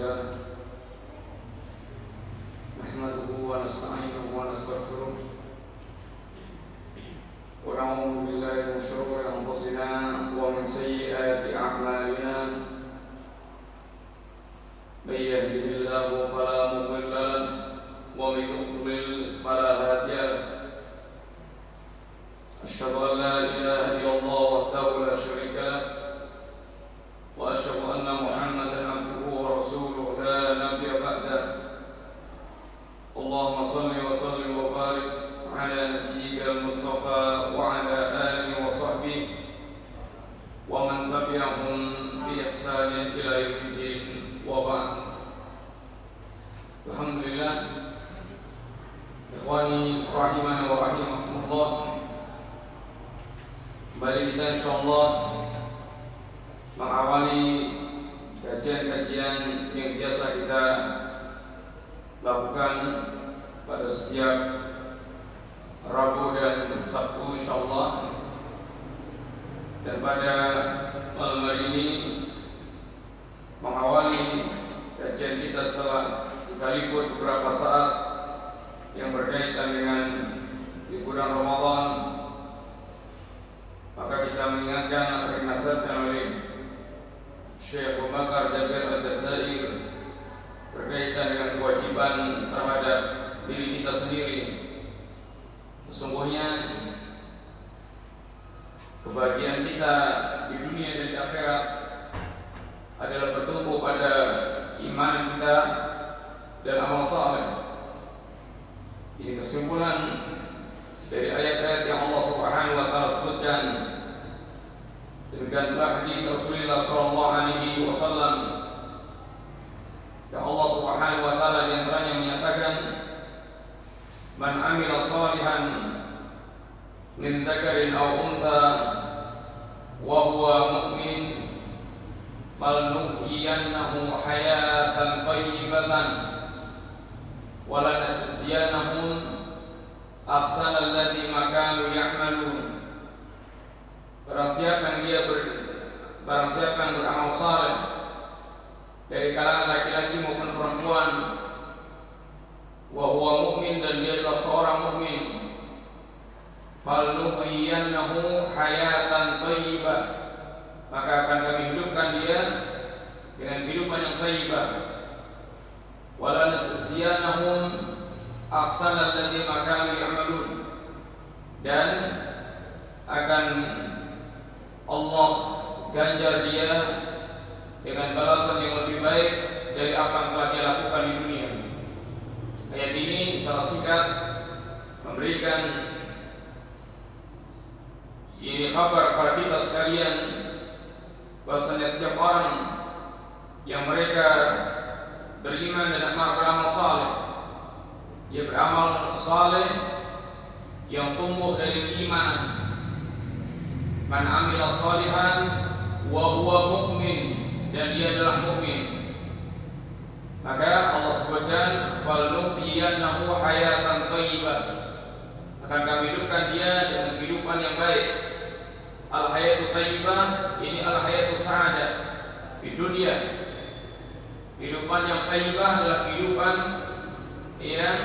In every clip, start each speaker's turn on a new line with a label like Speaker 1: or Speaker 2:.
Speaker 1: Yeah. Kita libur beberapa saat Yang berkaitan dengan Liburan Ramadan maka kita mengingatkan yang dinasihatkan oleh Syekh Abu Bakar Jabir Al-Jazair berkaitan dengan kewajiban terhadap diri kita sendiri. Sesungguhnya kebahagiaan kita di dunia dan di akhirat adalah bertumbuh pada iman kita dan amal saleh. Ini kesimpulan dari ayat-ayat yang Allah Subhanahu wa taala sebutkan demikian pula hadis Rasulullah sallallahu alaihi wasallam yang Allah Subhanahu wa taala di antaranya menyatakan man amila salihan min dzakarin aw untha wa huwa mu'min falnuhyiyannahu hayatan thayyibatan wa lanajziyannahum Aksan alladhi makanu ya'malun Barang siapa yang dia ber, Barang siapa yang beramal saleh Dari kalangan laki-laki maupun perempuan. Wahuwa mu'min dan dia adalah seorang mu'min. Falnuhiyannahu hayatan tayyibah Maka akan kami hidupkan dia Dengan kehidupan yang tayyibah Walanajziyanahum aksan alladhi makanu ya'malun dan akan Allah ganjar dia dengan balasan yang lebih baik dari apa yang telah dia lakukan di dunia. Ayat ini secara singkat memberikan ini kabar kepada kita sekalian bahwasanya setiap orang yang mereka beriman dan beramal saleh dia beramal saleh yang tumbuh dari iman. Man amila salihan wa huwa mu'min dan dia adalah mukmin. Maka Allah sebutkan fal nuhyiyannahu hayatan thayyibah. Akan kami hidupkan dia dengan kehidupan yang baik. Al hayatu thayyibah ini al hayatu sa'adah di dunia. Kehidupan yang thayyibah adalah kehidupan yang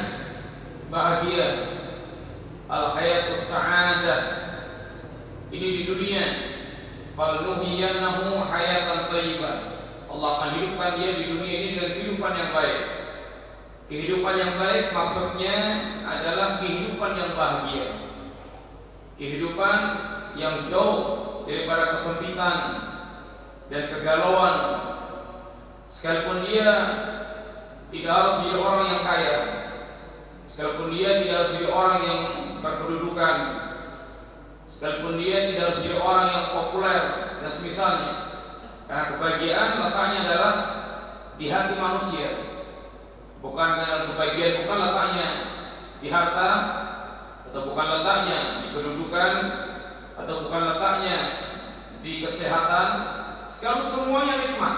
Speaker 1: bahagia. Al hayatus sa'adah ini di dunia. Falnuhiyannahu hayatan thayyibah. Allah akan hidupkan dia di dunia ini dengan kehidupan yang baik. Kehidupan yang baik maksudnya adalah kehidupan yang bahagia. Kehidupan yang jauh daripada kesempitan dan kegalauan. Sekalipun dia tidak harus menjadi orang yang kaya. Sekalipun dia tidak harus menjadi orang yang berkedudukan. Sekalipun dia tidak harus menjadi orang yang populer Dan semisalnya Karena kebahagiaan letaknya adalah Di hati manusia. Bukan kebahagiaan Bukan letaknya di harta Atau bukan letaknya di kedudukan Atau bukan letaknya di kesehatan. Sekarang semuanya nikmat.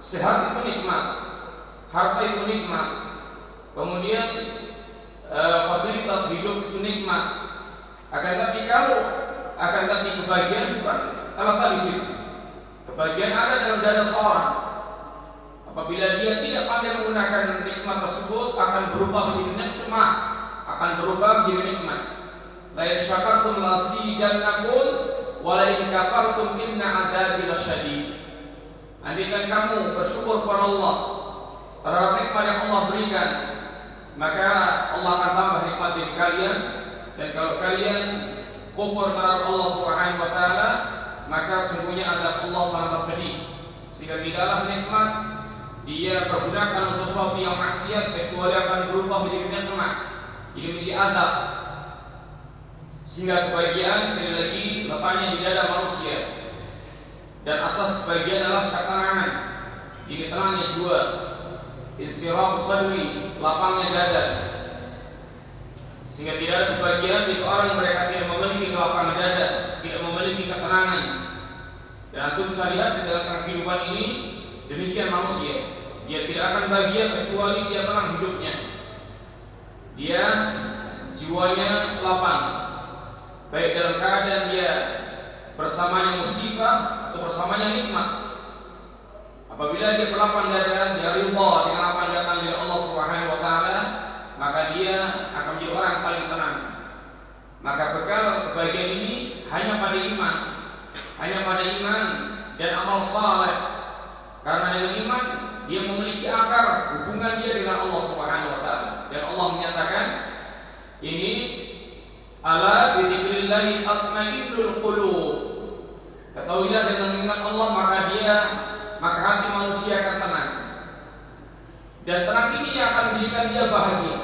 Speaker 1: Sehat itu nikmat Harta itu nikmat Kemudian e, fasilitas hidup itu nikmat. Akan tapi kalau akan tapi kebahagiaan bukan kalau tadi situ. Kebahagiaan ada dalam dada seorang. Apabila dia tidak pandai menggunakan nikmat tersebut akan berubah menjadi nikmat, akan berubah menjadi nikmat. La yasyakartum lasidannakum wa la in kafartum inna adzabi lasyadid. Andaikan kamu bersyukur kepada Allah terhadap nikmat yang Allah berikan, maka Allah akan tambah nikmat di kalian. Dan kalau kalian kufur terhadap Allah Subhanahu wa taala, maka sungguhnya azab Allah sangat pedih. Sehingga tidaklah nikmat dia pergunakan untuk sesuatu yang maksiat kecuali akan berubah menjadi nikmat. Ini menjadi adab sehingga kebahagiaan sekali lagi letaknya di dada manusia. Dan asas kebahagiaan adalah ketenangan. Ini tenangnya dua istirahat sadri lapangnya dada sehingga tidak ada kebahagiaan jika orang mereka tidak memiliki kelapangan dada tidak memiliki ketenangan dan antum bisa lihat di dalam kehidupan ini Demikian manusia, dia tidak akan bahagia kecuali dia tenang hidupnya. Dia jiwanya lapang, baik dalam keadaan dia bersamanya musibah atau bersamanya nikmat. Apabila dia berlapang dada, dia ridha dengan apa yang datang dari Allah Subhanahu wa taala, maka dia akan menjadi orang paling tenang. Maka bekal kebahagiaan ini hanya pada iman, hanya pada iman dan amal saleh karena dengan iman dia memiliki akar hubungan dia dengan Allah Subhanahu wa taala. Dan Allah menyatakan ini ala bidzikrillahi atmainnul qulub. Ketahuilah dengan mengingat Allah maka dia maka hati manusia akan tenang. Dan tenang ini yang akan menjadikan dia bahagia.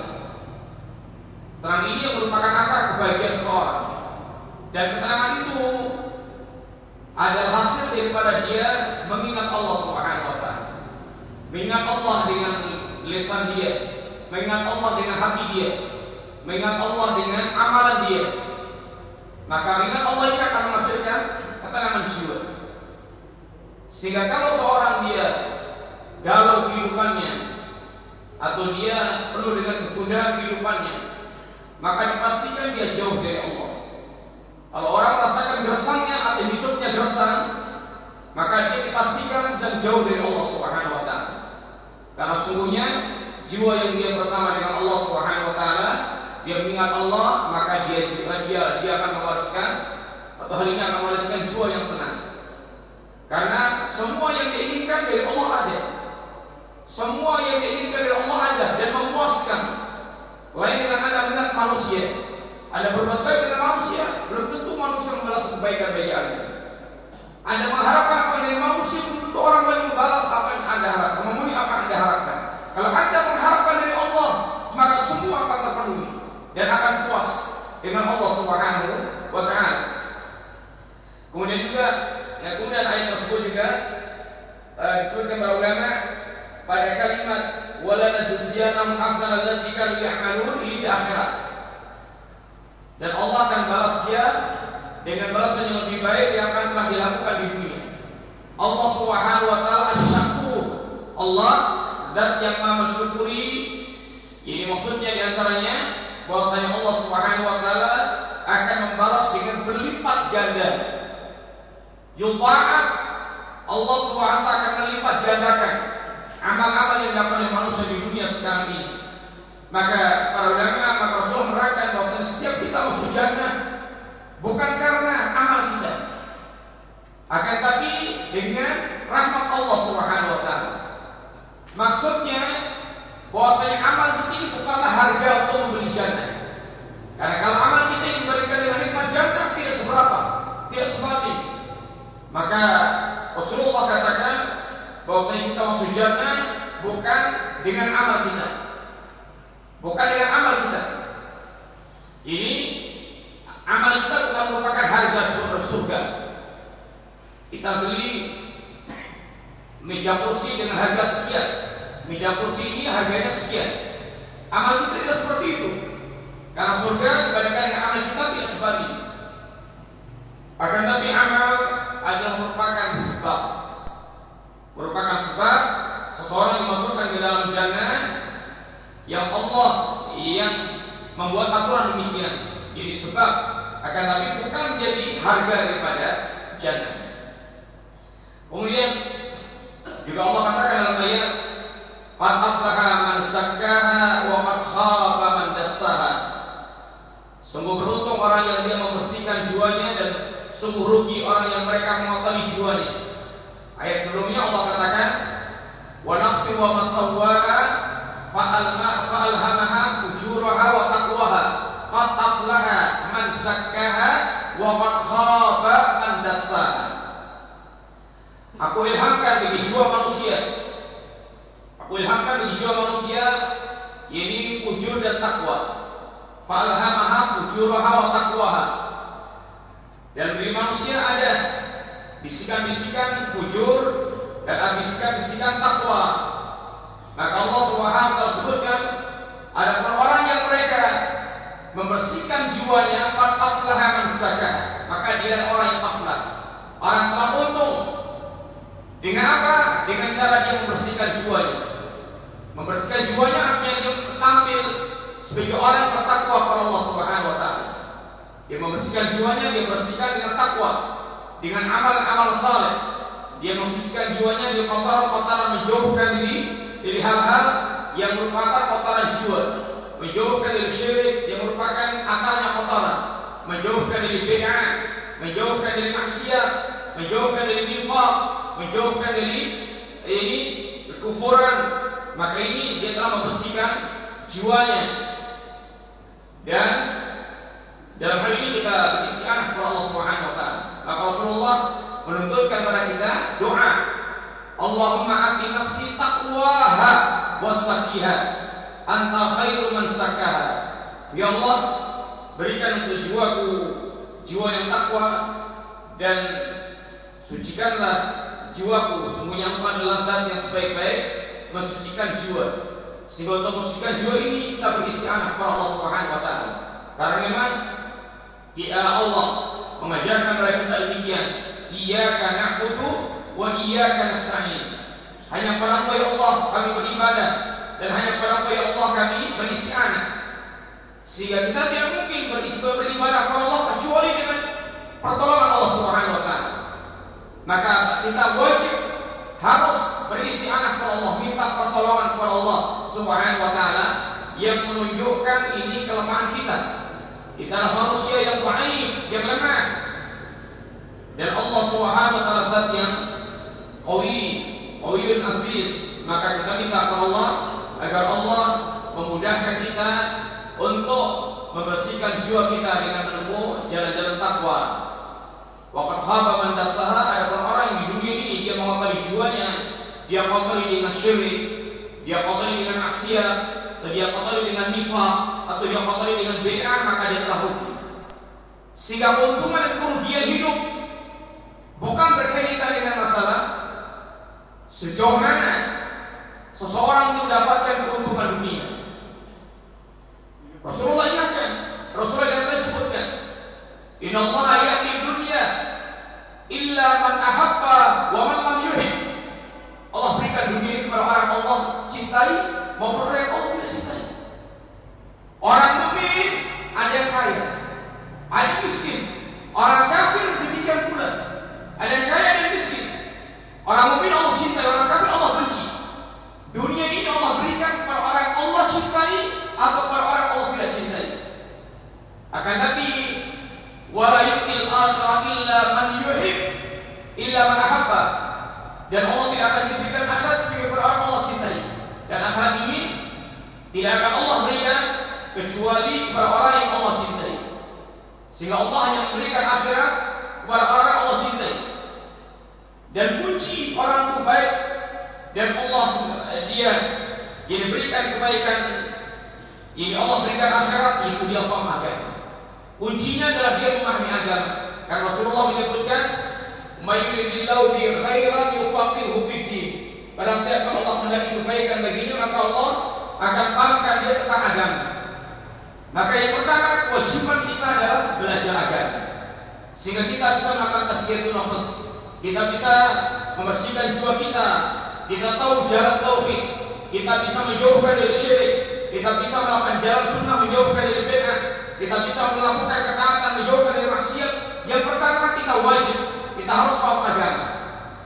Speaker 1: Tenang ini yang merupakan akar kebahagiaan seorang. Dan ketenangan itu adalah hasil daripada dia mengingat Allah Subhanahu wa taala. Mengingat Allah dengan lisan dia, mengingat Allah dengan hati dia, mengingat Allah dengan amalan dia. Maka mengingat Allah ini akan menghasilkan ketenangan jiwa. Sehingga kalau seorang dia galau kehidupannya atau dia penuh dengan kegundahan kehidupannya, maka dipastikan dia jauh dari Allah. Kalau orang merasakan gersangnya atau hidupnya gersang, maka dia dipastikan sedang jauh dari Allah Subhanahu wa taala. Karena sungguhnya jiwa yang dia bersama dengan Allah Subhanahu wa taala, dia mengingat Allah, maka dia dia dia akan mewariskan atau hal ini akan mewariskan jiwa yang tenang. Karena semua yang diinginkan dari Allah ada. Semua yang diinginkan dari Allah ada dan memuaskan. Lain dengan ada mengingat manusia. Ada berbuat baik dengan manusia, belum tentu manusia membalas kebaikan bagi Anda. Anda mengharapkan apa dari manusia, belum tentu orang lain membalas apa yang Anda harapkan, memenuhi apa yang Anda harapkan. Kalau Anda mengharapkan dari Allah, maka semua akan terpenuhi dan akan puas dengan Allah Subhanahu wa taala. Kemudian juga, ya kemudian ayat tersebut juga uh, disebutkan para ulama pada kalimat wala najziyanahum ahsana allati kanu ya'malun di akhirat. Dan Allah akan balas dia dengan balasan yang lebih baik yang akan telah dilakukan di dunia. Allah Subhanahu wa taala asyakur. Allah dan yang Maha mensyukuri. Ini maksudnya di antaranya bahwasanya Allah Subhanahu wa taala akan membalas dengan berlipat ganda. Yudha'af Allah taala akan melipat gandakan amal-amal yang dilakukan oleh manusia di dunia sekarang ini. Maka para ulama maka Rasul menerangkan bahwa setiap kita masuk jannah bukan karena amal kita, akan tapi dengan rahmat Allah Subhanahu wa taala. Maksudnya amal kita ini bukanlah harga untuk membeli jannah. Karena kalau amal kita yang diberikan dengan nikmat jannah tidak seberapa, tidak sebanding. Maka Rasulullah katakan bahwasanya kita masuk jannah bukan dengan amal kita, bukan dengan amal kita. Ini amal kita bukan merupakan harga surga surga. Kita beli meja kursi dengan harga sekian. Meja kursi ini harganya sekian. Amal kita tidak seperti itu. Karena surga dibandingkan dengan amal kita tidak sebanding. Akan tapi amal adalah merupakan sebab. Merupakan sebab seseorang dimasukkan ke dalam jannah yang Allah yang membuat aturan demikian. Jadi sebab akan tapi bukan menjadi harga daripada jannah. Kemudian juga Allah katakan dalam ayat Qad man wa qad khaba man dassaha. Sungguh beruntung orang yang dia membersihkan jiwanya dan sungguh rugi orang yang mereka mengotori jiwanya. Ayat sebelumnya Allah katakan, "Wa nafsi wa masawwaha fa'alma fa'alhamaha fujuraha wa taqwaha." Qad aflaha man zakkaha wa qad khaba man. Aku ilhamkan bagi jiwa manusia Ilhamkan bagi jiwa manusia ini fujur dan takwa. Falhamaha fujuraha wa taqwaha. Dan bagi manusia ada bisikan-bisikan fujur dan bisikan-bisikan takwa. Maka Allah Subhanahu wa sebutkan ada orang yang mereka membersihkan jiwanya qad aflaha man Maka dia orang yang aflah. Orang telah untung. Dengan apa? Dengan cara dia membersihkan jiwanya. Membersihkan jiwanya artinya dia tampil sebagai orang yang bertakwa kepada Allah Subhanahu wa taala. Dia membersihkan jiwanya, dia bersihkan dengan takwa, dengan amal-amal saleh. Dia mensucikan jiwanya dari kotoran-kotoran menjauhkan diri dari hal-hal yang merupakan kotoran jiwa. Menjauhkan dari syirik yang merupakan asalnya kotoran. Menjauhkan dari bid'ah, menjauhkan dari maksiat, menjauhkan dari nifaq, menjauhkan dari ini kekufuran, maka ini dia telah membersihkan jiwanya dan dalam hal ini kita beristighfar kepada Allah Subhanahu wa taala. Maka Rasulullah menuntutkan kepada kita doa. Allahumma ati nafsi taqwaha wa sakiha anta khairu man sakaha. Ya Allah, berikan untuk jiwaku jiwa yang takwa dan sucikanlah jiwaku sungguhnya engkau adalah zat yang sebaik-baik mensucikan jiwa. Sehingga untuk mensucikan jiwa ini kita beristighfar kepada Allah Subhanahu wa taala. Karena memang di Allah mengajarkan kepada kita demikian, iyyaka na'budu wa iyyaka nasta'in. Hanya Engkau ya Allah kami beribadah dan hanya pada Engkau ya kami beristighfar. Sehingga kita tidak mungkin beribadah kepada Allah kecuali dengan pertolongan Allah Subhanahu wa. Maka kita wajib harus beristighfar kepada Allah, minta pertolongan kepada Allah Subhanahu wa yang menunjukkan ini kelemahan kita. Kita manusia yang baik, yang lemah. Dan Allah Subhanahu wa taala zat yang qawi, qawiyun aziz. Maka kita minta kepada Allah agar Allah memudahkan kita untuk membersihkan jiwa kita dengan menempuh jalan-jalan takwa. Waqad khaba man ada orang yang di dunia ini dia mengotori jiwanya, dia kotori dengan syirik, dia kotori dengan maksiat, atau dia kotori dengan nifaq, atau dia kotori dengan bid'ah, maka dia telah rugi. Sehingga keuntungan dan kerugian hidup bukan berkaitan dengan masalah sejauh mana seseorang mendapatkan keuntungan. Rasulullah ingatkan, Rasulullah yang sebutkan, Inna Allah ya'ti dunia illa man ahabba wa man lam yuhib. Allah berikan dunia ini kepada orang Allah cintai maupun orang Allah tidak cintai. Orang mukmin ada yang kaya, ada yang miskin. Orang kafir demikian pula. Ada yang kaya dan miskin. Orang mukmin Allah cintai, orang kafir Allah benci. Dunia ini Allah berikan kepada orang Allah cintai atau kepada orang Allah tidak cintai. Akan tapi wala yu'til illa man yuhib illa man ahabba. Dan Allah tidak akan memberikan akhirat kepada orang Allah cintai. Dan akhirat ini tidak akan Allah berikan kecuali kepada orang yang Allah cintai. Sehingga Allah hanya memberikan akhirat kepada orang yang Allah cintai. Dan kunci orang itu baik dan Allah dia yang diberikan kebaikan. Yang Allah berikan akhirat itu dia faham Kuncinya adalah dia memahami agama. Karena Rasulullah menyebutkan, "Mayyidillahu bi khairan yufaqihu fid din." Barang siapa Allah mendaki kebaikan baginya, maka Allah akan fahamkan dia tentang agama. Maka yang pertama kewajiban kita adalah belajar agama. Sehingga kita bisa melakukan tazkiyatun nafas. Kita bisa membersihkan jiwa kita. Kita tahu jalan tauhid. Kita bisa menjauhkan dari syirik. Kita bisa melakukan jalan sunnah menjauhkan dari bid'ah kita bisa melakukan ketaatan menjauhkan dari maksiat. Yang pertama kita wajib, kita harus paham agama.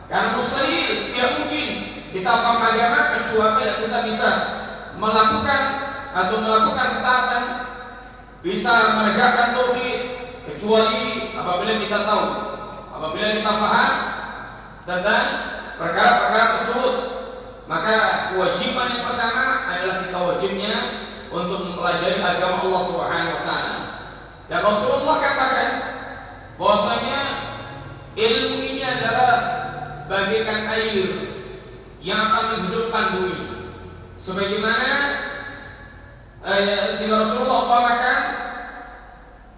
Speaker 1: Karena mustahil tidak mungkin kita paham agama kecuali kita bisa melakukan atau melakukan ketaatan bisa menegakkan tauhid kecuali apabila kita tahu apabila kita paham tentang perkara-perkara tersebut maka kewajiban yang wajibnya untuk mempelajari agama Allah Subhanahu wa taala. Dan Rasulullah katakan bahwasanya ilmu ini adalah bagaikan air yang akan menghidupkan bumi. Sebagaimana eh, Rasulullah umpamakan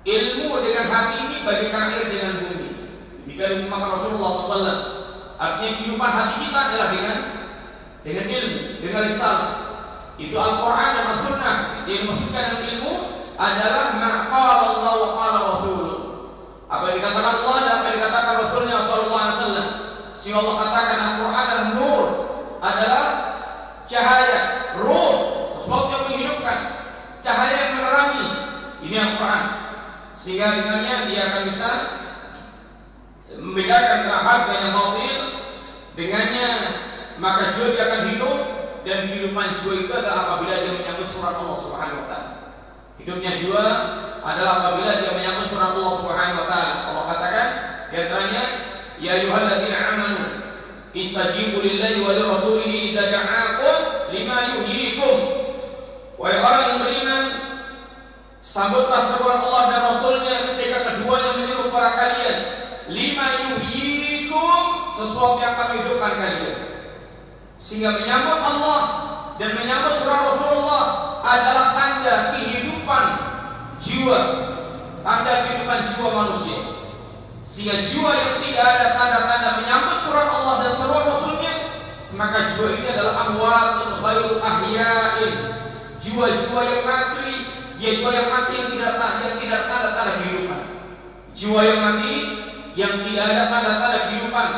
Speaker 1: ilmu dengan hati ini bagaikan air dengan bumi. Jika diumpamakan Rasulullah SAW, artinya kehidupan hati kita adalah dengan dengan ilmu, dengan risalah. Itu Al-Quran dan As-Sunnah yang dimaksudkan dengan ilmu adalah maqal Allah wa qala Rasul. Apa yang dikatakan Allah dan apa yang dikatakan Rasulnya Sallallahu Alaihi Wasallam. Si Allah katakan Al-Quran adalah nur, adalah cahaya, ruh, sesuatu yang menghidupkan, cahaya yang menerangi. Ini Al-Quran. Sehingga dengannya dia akan bisa membedakan antara hak dan yang batil. Dengannya maka jiwa dia akan hidup dan kehidupan jiwa itu adalah apabila dia menyambut surat Allah Subhanahu wa taala. Hidupnya jiwa adalah apabila dia menyambut surat Allah Subhanahu wa taala. Allah katakan di antaranya ya ayyuhalladzina amanu istajibu lillahi wa lirrasulihi idza ja'akum lima yuhyikum. Wahai orang yang beriman, sambutlah seruan Allah dan Rasulnya ketika keduanya menyuruh para kalian lima yuhyikum sesuatu yang akan menghidupkan kalian sehingga menyambut Allah dan menyambut surah Rasulullah adalah tanda kehidupan jiwa, tanda kehidupan jiwa manusia. Sehingga jiwa yang tidak ada tanda-tanda menyambut surat Allah dan surah Rasulnya, maka jiwa ini adalah amwatun ghairu ahya'in. Jiwa-jiwa yang mati, jiwa yang mati yang tidak yang tidak tanda-tanda kehidupan. Jiwa yang mati yang tidak ada tanda-tanda kehidupan.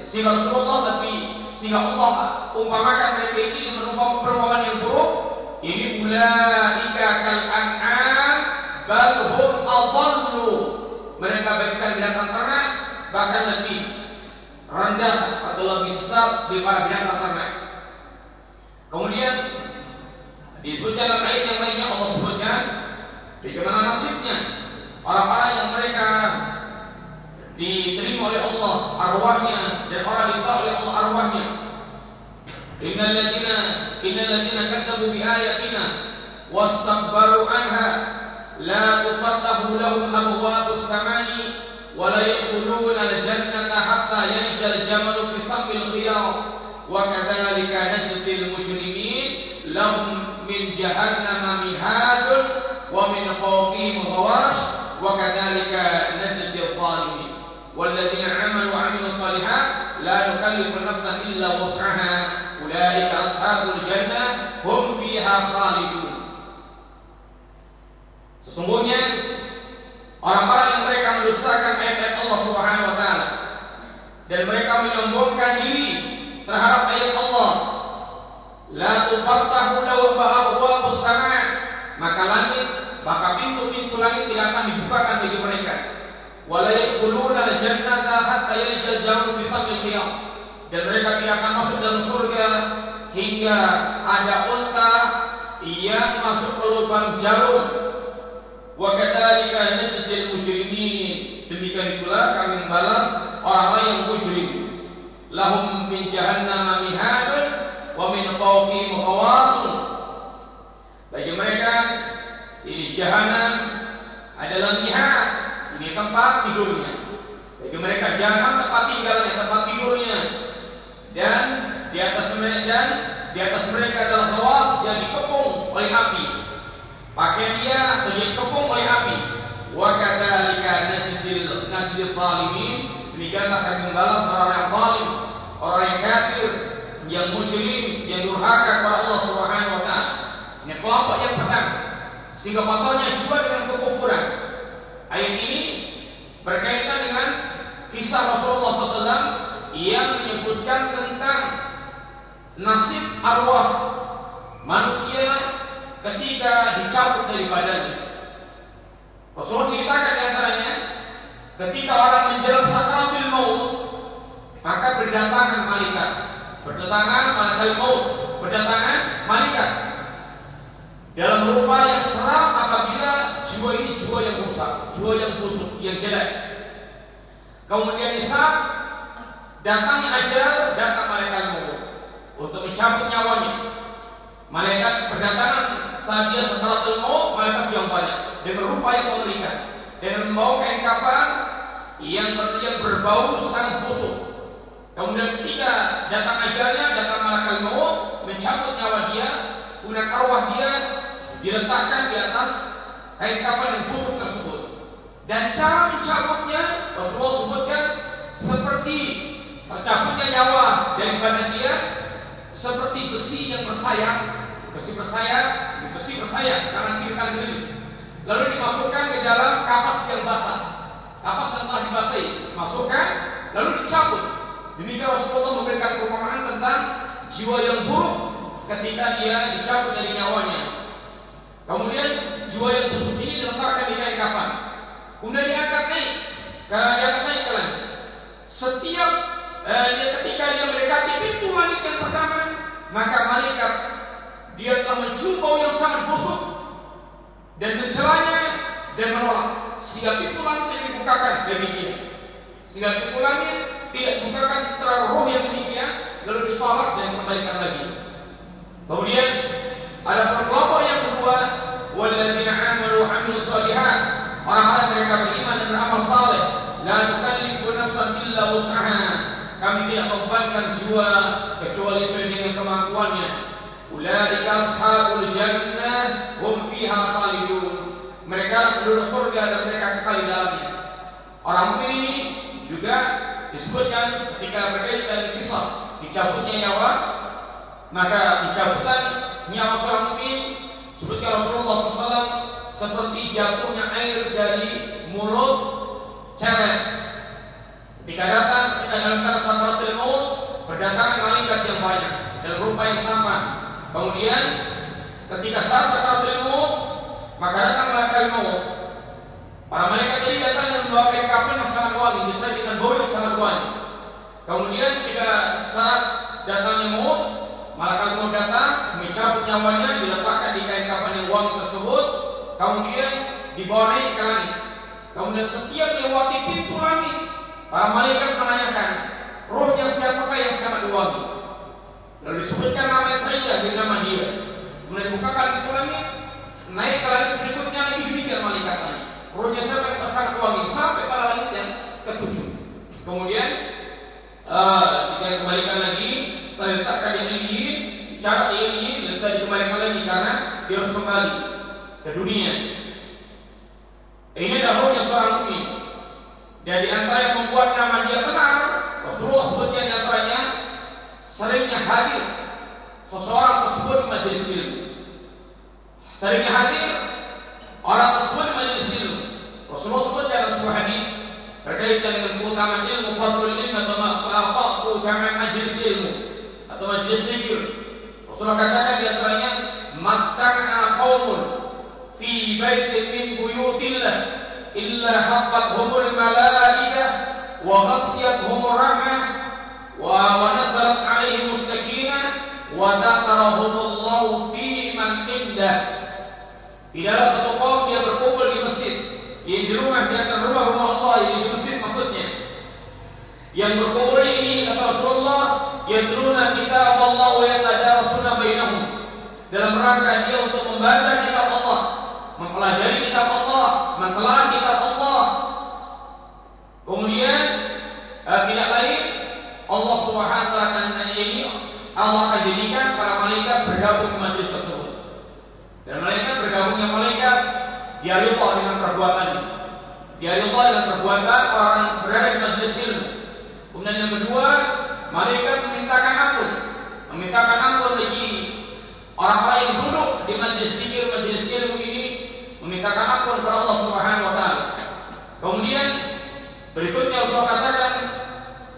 Speaker 1: Sehingga Rasulullah tapi sehingga Allah umpamakan mereka ini perumpamaan yang buruk ini ulaika kal an'am bal hum adallu. Mereka bagaikan binatang ternak bahkan lebih. Rendah atau lebih sesat daripada binatang ternak. Kemudian disebutkan dalam ayat yang lainnya Allah sebutkan bagaimana nasibnya. Orang-orang yang mereka diterima oleh Allah arwahnya dan orang ditolak oleh Allah arwahnya. Innal ladzina إن الذين كذبوا بآياتنا واستكبروا عنها لا تفتح لهم أبواب السماء ولا يدخلون الجنة حتى يلج الجمل في صف الخيار. Dibukakan bagi mereka. Wala yadkhuluna al-jannata hatta yalijal jamu fi samil khiyam dan mereka tidak akan masuk dalam surga hingga ada unta yang masuk ke lubang jarum. Wa kadzalika najzil mujrimin demikian pula kami membalas orang-orang yang mujrim lahum min jahannam mihadun wa min fawqihim ghawasun bagi mereka ini jahanam adalah mihad ini tempat tidurnya. Bagi mereka jangan tempat tinggalnya, tempat tidurnya. Dan di atas mereka dan di atas mereka adalah kawas yang dikepung oleh api. Pakaian dia dikepung oleh api. Wa kadzalika najzil najzil zalimin. Demikianlah kami membalas orang yang zalim, orang yang kafir, yang mujrim, yang durhaka kepada Allah Subhanahu wa taala. Ini kelompok yang pertama. Sehingga kotornya jiwa dengan kekufuran. Ayat ini berkaitan dengan kisah Rasulullah SAW yang menyebutkan tentang nasib arwah manusia ketika dicabut dari badannya. Rasulullah ceritakan antaranya ketika orang menjelang sakaratul maut maka berdatangan malaikat berdatangan malaikat maut, berdatangan malaikat dalam rupa yang seram apabila jiwa ini jiwa yang rusak, jiwa yang busuk, yang jelek. Kemudian isap datangnya ajal, datang malaikat maut untuk mencabut nyawanya. Malaikat berdatangan saat dia setelah maut, malaikat yang banyak dengan rupa yang mengerikan dan membawa kain kafan yang yang berbau sangat busuk. Kemudian ketika datang ajalnya, datang malaikat maut mencabut nyawa dia, kemudian arwah dia diletakkan di atas kain kafan yang busuk tersebut. Dan cara mencabutnya Rasulullah sebutkan seperti tercabutnya nyawa dari badan dia seperti besi yang bersayap, besi bersayap, besi bersayap kanan kiri kanan kiri. Lalu dimasukkan ke dalam kapas yang basah, kapas yang telah dibasahi, masukkan, lalu dicabut. Demikian Rasulullah memberikan perumpamaan tentang jiwa yang buruk ketika dia dicabut dari nyawanya. Kemudian jiwa yang busuk ini diletakkan di kain kafan. Kemudian diangkat naik, karena diangkat naik ke. Setiap eh, ketika dia mendekati pintu langit yang pertama, maka malaikat dia telah mencium bau yang sangat busuk dan mencelanya dan menolak. Sehingga pintu langit yang dibukakan bagi dia. Sehingga pintu langit tidak dibukakan terhadap roh yang demikian, lalu ditolak dan dikembalikan lagi. Kemudian ada kelompok yang kedua, walladzina amanu wa amilus shalihat. Orang-orang mereka beriman dan beramal saleh, la tukallifu nafsan illa wus'aha. Kami tidak membebankan jiwa kecuali sesuai dengan kemampuannya. Ulaika ashabul jannah hum fiha khalidun. Mereka dan mereka kekal di dalamnya. Orang ini juga disebutkan ketika berkaitan dengan kisah dicabutnya nyawa maka dicabutkan nyawa seorang mukmin sebutkan Rasulullah SAW seperti jatuhnya air dari mulut cewek ketika datang ketika dalam keadaan sakaratul maut berdatangan malaikat yang banyak dalam rupa yang tampan kemudian ketika saat maut maka datang malaikat maut para malaikat ini datang dan membawa kain kafan yang sangat wangi disertai dengan bau yang sangat wangi kemudian ketika saat datangnya maut Malaikat maut datang, mencabut nyawanya, diletakkan di kain kafan yang wangi tersebut, kemudian dibawa naik ke langit. Kemudian setiap melewati pintu langit, para malaikat menanyakan, rohnya siapakah yang sangat wangi? Lalu disebutkan nama yang terindah di nama dia. Kemudian dibukakan pintu langit, naik ke langit berikutnya lagi demikian malaikat naik. Rohnya siapa yang sangat wangi sampai pada langit yang ketujuh. Kemudian uh, kita kembalikan lagi kita letakkan di ini, cara ini, letak dikembalikan lagi karena dia harus kembali ke dunia. Ini adalah rohnya seorang mukmin. Dan di antara yang membuat nama dia benar, Rasulullah sebutnya di antaranya seringnya hadir seseorang tersebut di majelis ilmu. Seringnya hadir orang tersebut di majelis ilmu. Rasulullah sebut dalam sebuah hadis berkaitan dengan keutamaan ilmu, fadlul ilmu atau ma'fa'afa'u keutamaan majelis ilmu atau majelis zikir. Rasulullah katakan di antaranya maksana qaumun fi baitin min buyutillah illa haqqathumul malaikah wa ghasyiyatuhumur rahmah wa wa nazalat alaihim sakinah wa dzakarahumullahu fi man indah. Di dalam satu kaum dia berkumpul di masjid, di rumah di atas rumah-rumah Allah di masjid maksudnya. Yang berkumpul ini kata Rasulullah yadruna kitab Allah wa yatadarasuna bainahum dalam rangka dia untuk membaca kitab Allah mempelajari kitab Allah mentelaah kitab Allah kemudian eh, tidak lain Allah Subhanahu wa taala ini Allah akan jadikan para malaikat bergabung di majelis tersebut dan malaikat bergabungnya malaikat dia lupa dengan perbuatannya dia lupa perbuatan orang yang berada di majelis ilmu kemudian yang kedua malaikat memintakan ampun, memintakan ampun bagi orang-orang yang duduk di majelis zikir, majelis ilmu ini, memintakan ampun kepada Allah Subhanahu wa taala. Kemudian berikutnya Allah katakan,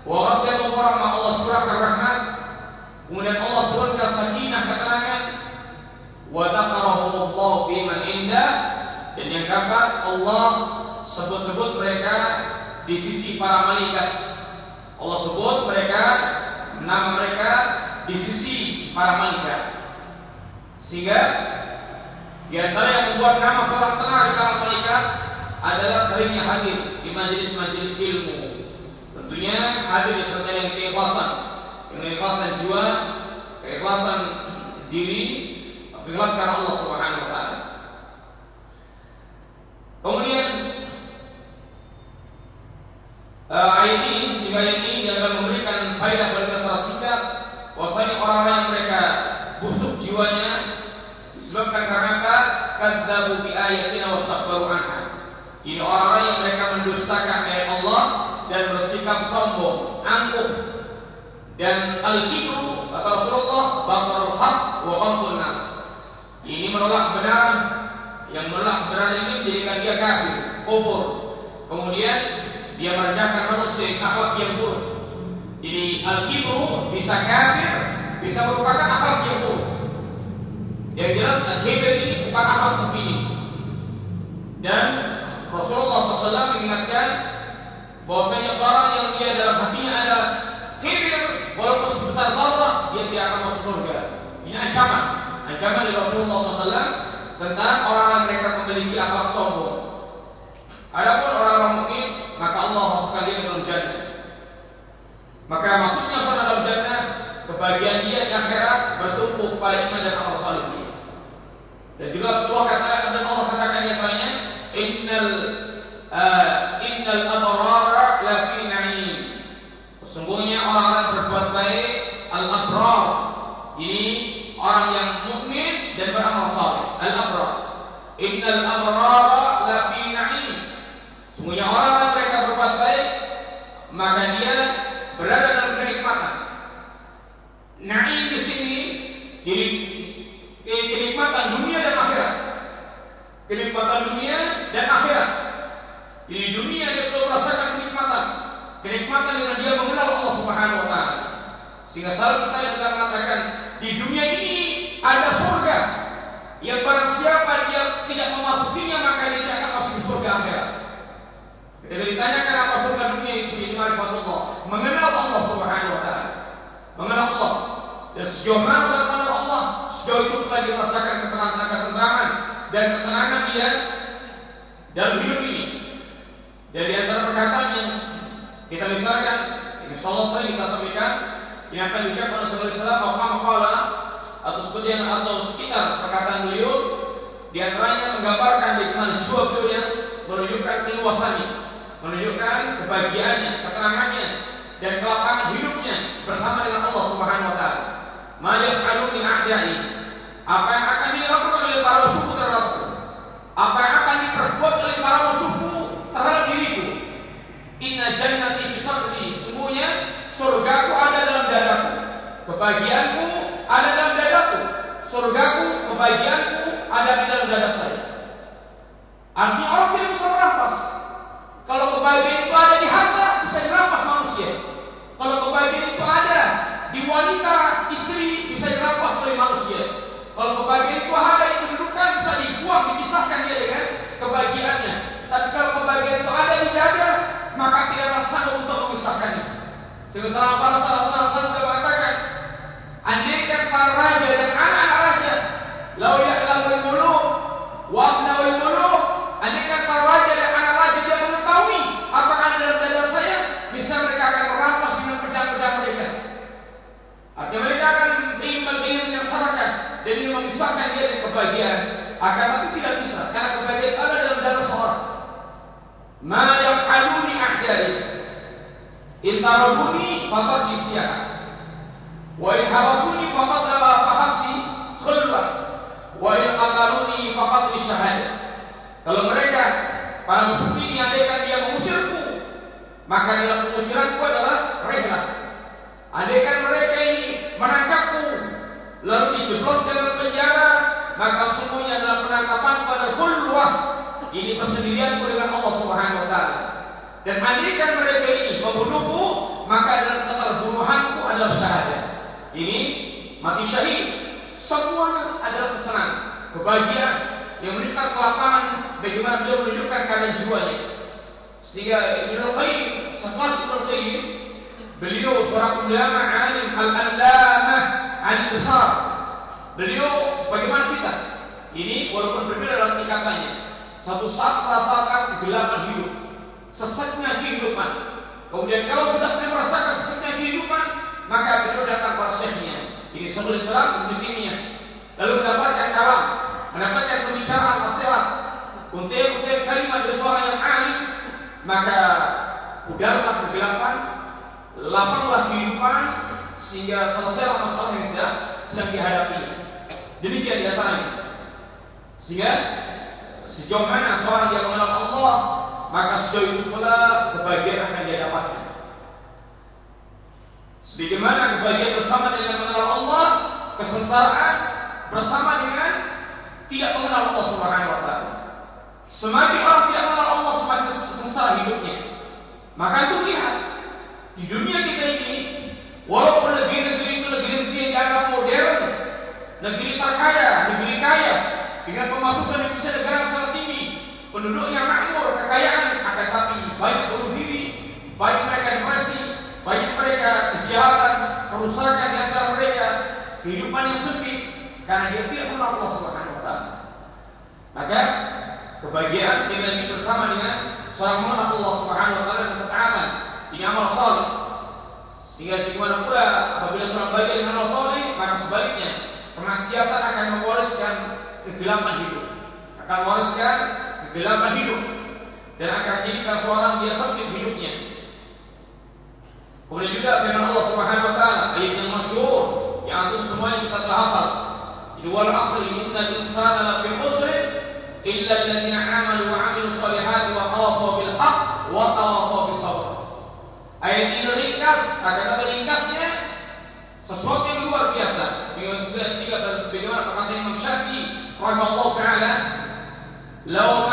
Speaker 1: wa ghasyatu rahmah Allah turunkan rahmat. Kemudian Allah turunkan sakinah keterangan wa taqarrahumullahu fi man indah. Dan yang keempat Allah sebut-sebut di sisi para malaikat Allah sebut mereka nama mereka di sisi para malaikat. Sehingga di antara yang membuat nama seorang tenang di kalangan malaikat adalah seringnya hadir di majelis-majelis ilmu. Tentunya hadir disertai yang keikhlasan, keikhlasan jiwa, keikhlasan diri, ikhlas karena Allah Subhanahu wa taala. Kemudian uh, ayat ini sehingga ayat ini dia akan memberikan faedah bagi masalah sikap bahwasanya orang-orang yang mereka busuk jiwanya disebabkan karena kadzabu bi ayatina wastakbaru anha. Ini orang-orang yang mereka mendustakan ayat Allah dan bersikap sombong, angkuh dan al-kibru kata Rasulullah batarul haq wa qamtun nas. Ini menolak kebenaran yang menolak kebenaran ini menjadikan dia kafir, kufur. Kemudian dia merendahkan manusia akhlak yang buruk. Jadi al-kibru bisa kafir, bisa merupakan akhlak yang buruk. Yang jelas al-kibir ini bukan akhlak mukmin. Dan Rasulullah SAW mengingatkan bahwasanya seorang yang dia dalam hatinya ada kibir walaupun sebesar zarah dia tidak akan masuk surga. Ini ancaman, ancaman dari Rasulullah SAW tentang mereka memiliki akhlak sombong. Ada yang akan diucapkan oleh Rasulullah SAW, maqala atau seperti yang atau sekitar perkataan beliau, di antaranya menggambarkan bagaimana jiwa beliau yang menunjukkan keluasannya, menunjukkan kebahagiaannya, ketenangannya, dan kelapangan hidupnya bersama dengan Allah Subhanahu wa taala. Ma yaf'alu min a'da'i. Apa yang akan dilakukan oleh para suku terhadapku? Apa yang akan diperbuat oleh para suku terhadap diriku? Inna jannati fi sadri. Semuanya surgaku ada dalam dadaku. Kebahagiaanku ada dalam dadaku. Surgaku, kebahagiaanku ada di dalam dada saya. Artinya orang tidak bisa merampas. Kalau kebahagiaan itu ada di harta, bisa dirampas manusia. Kalau kebahagiaan itu ada di wanita, istri, bisa dirampas oleh manusia. Kalau kebahagiaan itu ada di kedudukan, bisa dibuang, dipisahkan dia dengan kebahagiaannya. Tapi kalau kebahagiaan itu ada di dada, maka tidak rasa untuk memisahkannya. Sehingga salah para salah satu mengatakan, andaikan para raja dan anak-anak raja, lau ya'lamul muluk wa abnaul muluk, andaikan para raja dan anak raja dia mengetahui apa ada dalam dada saya, bisa mereka akan merampas dengan pedang-pedang mereka. Artinya mereka akan ingin menyengsarakan dan ingin memisahkan dia dari kebahagiaan. Akan tapi tidak bisa karena kebahagiaan ada dalam dada seorang. Ma yaf'aluni a'dari In tarabuni faqad faqad la fahabsi khulwah Wa in qataluni faqad isyahada Kalau mereka para musuh ini andaikan dia mengusirku maka dalam pengusiranku adalah rehlah andaikan mereka ini menangkapku lalu dijebloskan dalam penjara maka sungguhnya adalah penangkapan pada khulwah ini persendirianku dengan Allah Subhanahu wa taala. Dan andaikan mereka ini membunuhku, maka dalam keterbunuhanku adalah syahadat. Ini mati syahid. Semuanya adalah kesenangan, kebahagiaan yang menunjukkan kelapangan bagaimana beliau menunjukkan keadaan jiwanya. Sehingga Ibnu Qayyim, sekelas Ibnu Qayyim, beliau seorang ulama alim Al-Allamah Al-Besar. Beliau sebagaimana kita. Ini walaupun berbeda dalam tingkatannya. Satu saat merasakan kegelapan hidup. Sesatnya kehidupan. Kemudian kalau sudah merasakan sesatnya kehidupan, maka beliau datang kepada syekhnya. Ini sebelum Islam Ibnu Lalu mendapatkan kalam, mendapatkan pembicaraan nasihat, until-until kalimat dari seorang yang alim, maka udarlah kegelapan, lapanglah kehidupan, sehingga selesailah masalah yang tidak sedang dihadapi. Demikian di antaranya. Sehingga sejauh mana seorang yang mengenal Allah, maka sejauh itu pula kebahagiaan akan dia dapatkan. Sebagaimana kebahagiaan bersama dengan mengenal Allah, kesengsaraan bersama dengan tidak mengenal Allah Subhanahu wa taala. Semakin orang tidak mengenal Allah semakin sengsara hidupnya. Maka itu lihat di dunia kita ini walaupun negeri-negeri itu negeri-negeri yang dianggap modern, negeri terkaya, negeri kaya dengan pemasukan yang bisa negara yang sangat tinggi, penduduknya makmur, kekayaan, akan tapi banyak bunuh diri, banyak mereka depresi, banyak mereka kejahatan, kerusakan di antara mereka, kehidupan yang sempit karena dia tidak mengenal Allah Subhanahu wa taala. Maka kebahagiaan kita ini bersama dengan seorang mengenal Allah Subhanahu wa taala dan ketaatan ini amal saleh. Sehingga di mana pula apabila seorang bahagia dengan amal saleh, maka sebaliknya kemaksiatan akan mewariskan kegelapan hidup. Akan mewariskan kegelapan hidup dan akan menjadikan seorang dia sempit hidupnya. Kemudian juga firman Allah Subhanahu wa taala ayat yang masyhur yang antum semuanya kita telah hafal. Wal asri innal insana lafi khusr illa alladziina amanu wa 'amilus shalihati wa tawasaw bil haqq wa tawasaw bis sabr. Ayat ini ringkas, akan tapi ringkasnya sesuatu yang luar biasa. Sebagaimana sebagaimana sebagaimana perkataan Imam Syafi'i rahimahullah taala, "Law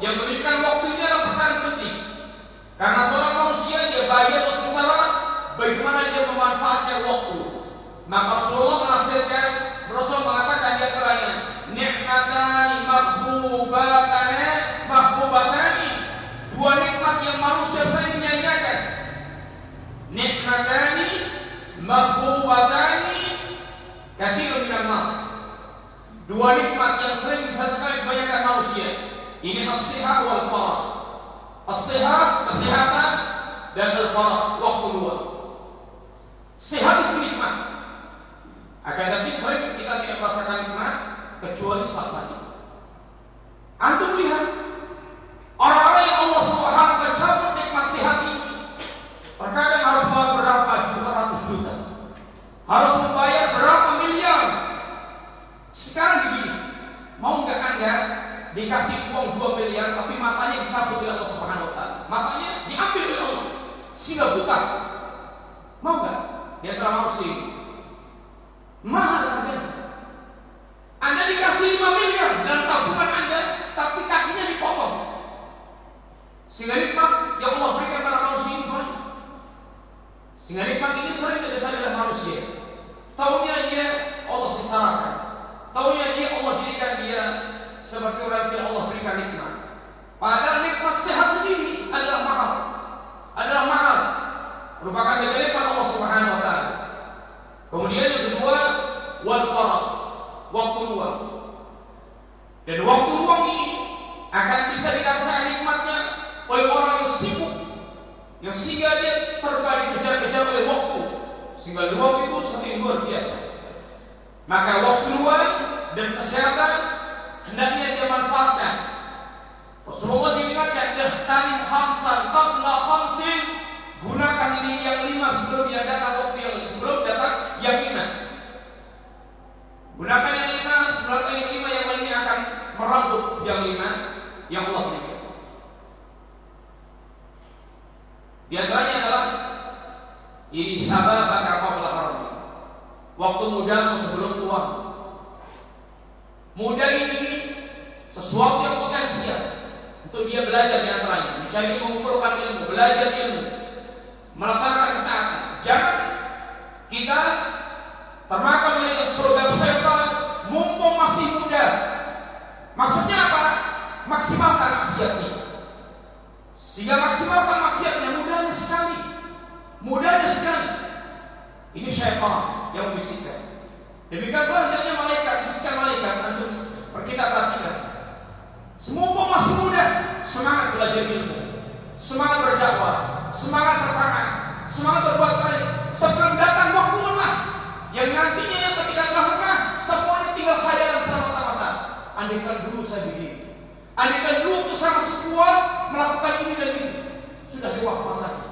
Speaker 1: yang menunjukkan waktu ini adalah perkara penting karena seorang manusia dia bahagia atau sengsara, bagaimana dia memanfaatkan waktu. Maka Rasulullah menasihatkan, Rasul mengatakan di antaranya, nikmatani mahbubatani mahbubatani dua nikmat yang manusia sering menyanyiakan. Nikmatani mahbubatani kathirun minan nas. Dua nikmat yang sering bisa sekali kebanyakan manusia. Ini as-sihat wal farah. As-sehat, kesehatan dan al-farah, waktu dua. Sehat itu nikmat. Akan tapi sering kita tidak merasakan nikmat kecuali setelah sakit. Antum lihat orang-orang yang Allah Subhanahu wa cabut nikmat sehat ini, terkadang harus membayar berapa juta ratus juta, harus membayar berapa miliar. Sekarang begini, mau nggak anda dikasih uang 2 miliar tapi matanya dicabut oleh Allah Subhanahu wa taala. Matanya diambil oleh Allah sehingga buta. Mau enggak? Dia antara manusia Mahal harganya. Anda dikasih 5 miliar dalam tabungan Anda, tapi kakinya dipotong. Sehingga nikmat yang Allah berikan pada manusia ini banyak. Sehingga nikmat ini sering sadar oleh manusia. Tahunya dia Allah sengsarakan. Tahunya dia Allah jadikan dia seperti orang yang Allah berikan nikmat. Padahal nikmat sehat sendiri adalah mahal. Adalah mahal. Merupakan nikmat Allah Subhanahu wa taala. Kemudian yang kedua, wal faraj. Waktu luang. Dan waktu luang ini akan bisa dirasakan nikmatnya oleh orang yang sibuk yang sehingga dia serba dikejar-kejar oleh waktu sehingga luang itu sering luar biasa maka waktu luang dan kesehatan hendaknya dia manfaatkan. Rasulullah diingatkan ihtanim khamsan qabla khamsin gunakan ini yang lima sebelum yang datang waktu yang sebelum datang yang Di antaranya adalah ini sabar pada qabla Waktu muda sebelum tua. Muda ini sesuatu yang potensial untuk dia belajar di antaranya, mencari mengumpulkan ilmu, belajar ilmu, melaksanakan ketaatan. Jangan kita termakan oleh surga syaitan mumpung masih muda. Maksudnya apa? Maksimalkan maksiatnya. Sehingga maksimalkan maksiatnya mudahnya sekali. Mudahnya sekali. Ini syaitan yang membisikkan. Demikian pula hendaknya malaikat, bisikan malaikat antum kita perhatikan. Semumpung masih muda, semangat belajar ilmu, semangat berdakwah, semangat tertanam, semangat berbuat baik. Sebelum datang waktu lemah, yang nantinya yang ketika telah lemah, semuanya tinggal khayalan semata-mata. Andaikan dulu saya begini, andaikan dulu itu saya masih kuat melakukan ini dan itu, sudah lewat masanya.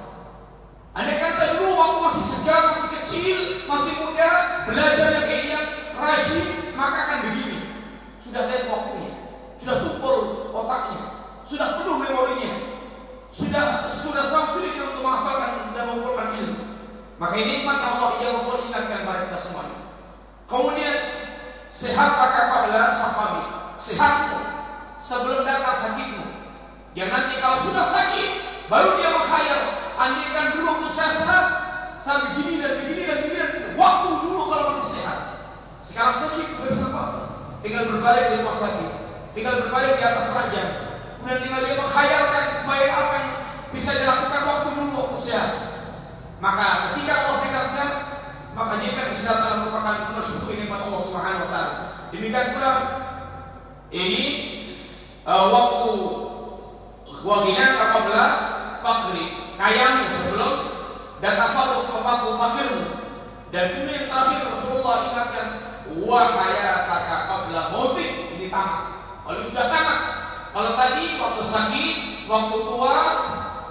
Speaker 1: Andaikan saya dulu waktu masih segar, masih kecil, masih muda, belajar yang kayak rajin, maka akan begini. Sudah lewat waktunya, sudah tumpul otaknya, sudah penuh memorinya, sudah sudah sangat sulit untuk menghafalkan dan mengumpulkan ilmu. Maka ini nikmat Allah yang Rasul ingatkan kepada kita semuanya. Kemudian sehat pakai apabila sahabi, sehatmu sebelum datang sakitmu. Jangan nanti kalau sudah sakit baru dia menghayal. Andaikan dulu saya sehat, saya begini dan begini dan begini dan begini. Waktu dulu kalau masih sehat. Sekarang sakit bersama, tinggal berbaring di rumah sakit, tinggal berbaring di atas ranjang, kemudian tinggal dia menghayalkan baik apa yang bisa dilakukan waktu dulu waktu sehat. Maka ketika Allah berikan sehat, maka jika kesehatan merupakan bersyukur nikmat Allah Subhanahu wa taala. Demikian pula ini uh, waktu waginya apabila fakri kayamu sebelum dan afakru fakru fakirmu dan ini yang terakhir Rasulullah ingatkan wa hayataka qabla mautik ini tamat kalau sudah tamat kalau tadi waktu sakit waktu tua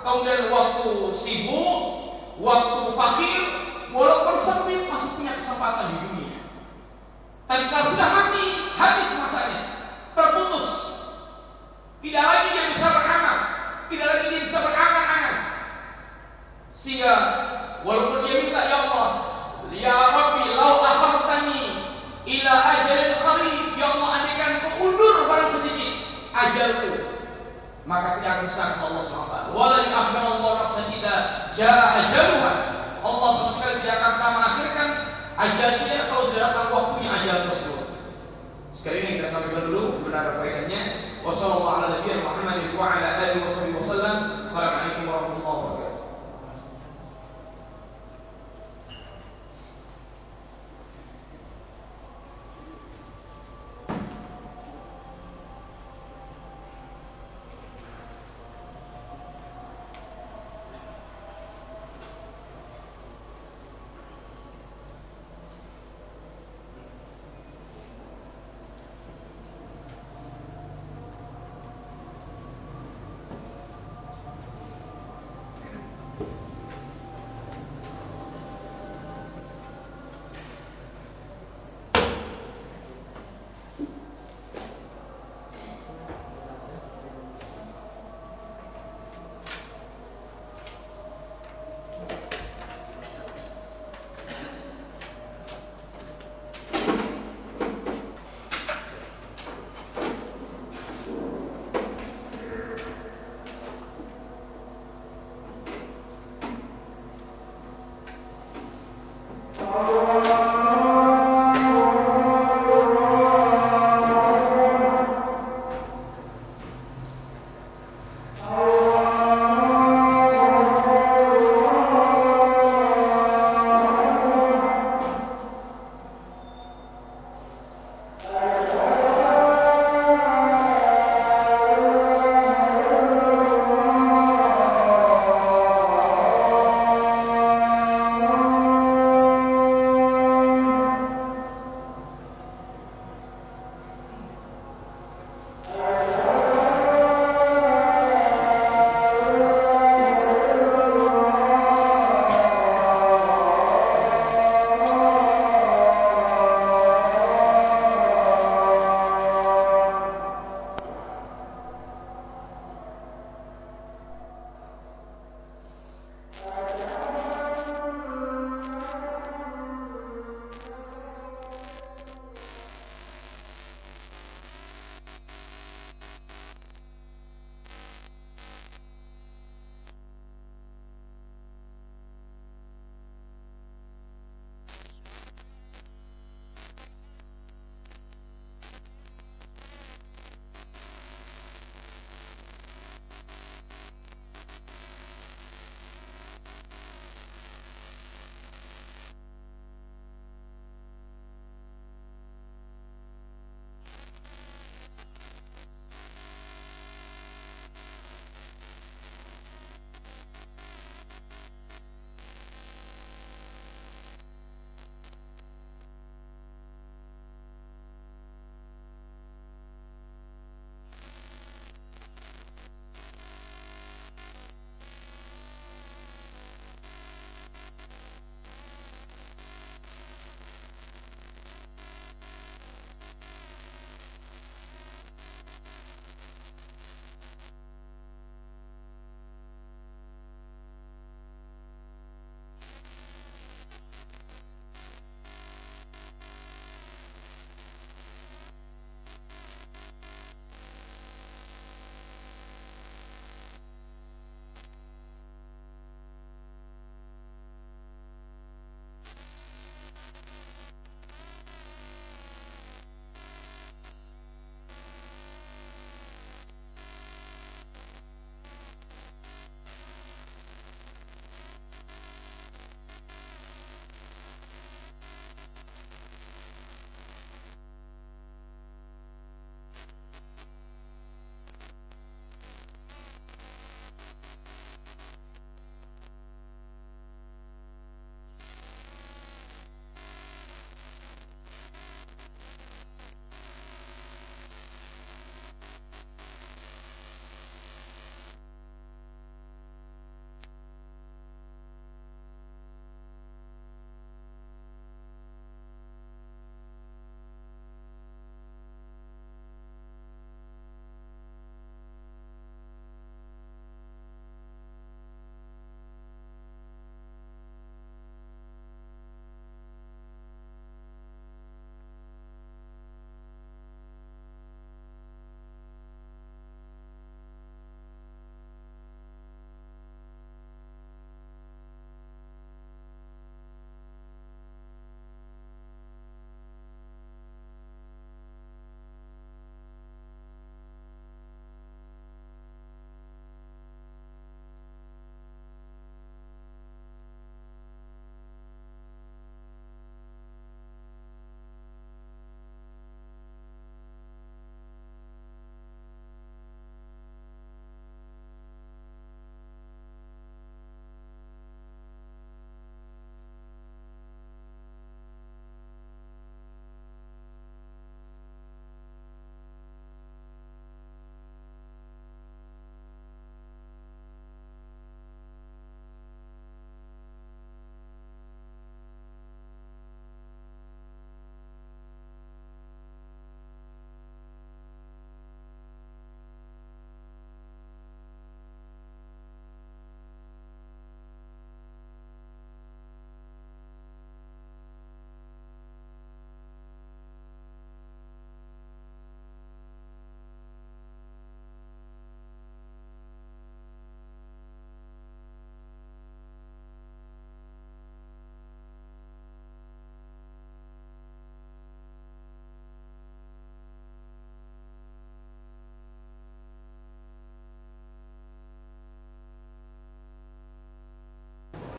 Speaker 1: kemudian waktu sibuk waktu fakir walaupun sempit masih punya kesempatan di dunia. Tapi kalau sudah mati habis masanya. Terputus. Tidak lagi dia bisa beramal. Tidak lagi dia bisa berangan-angan. Sehingga walaupun dia minta ya Allah ya Rabbi lau akhartani ila ajalin qarib ya Allah andaikan kau undur barang sedikit ajalku maka tidak sangka Allah SWT wala yu'akhir Allah nafsan idza jaa ajaluha Allah sekali tidak akan mengakhirkan ajalnya kalau sudah waktunya ajal tersebut. Sekali ini kita sampaikan dulu benar faedahnya. Wassalamualaikum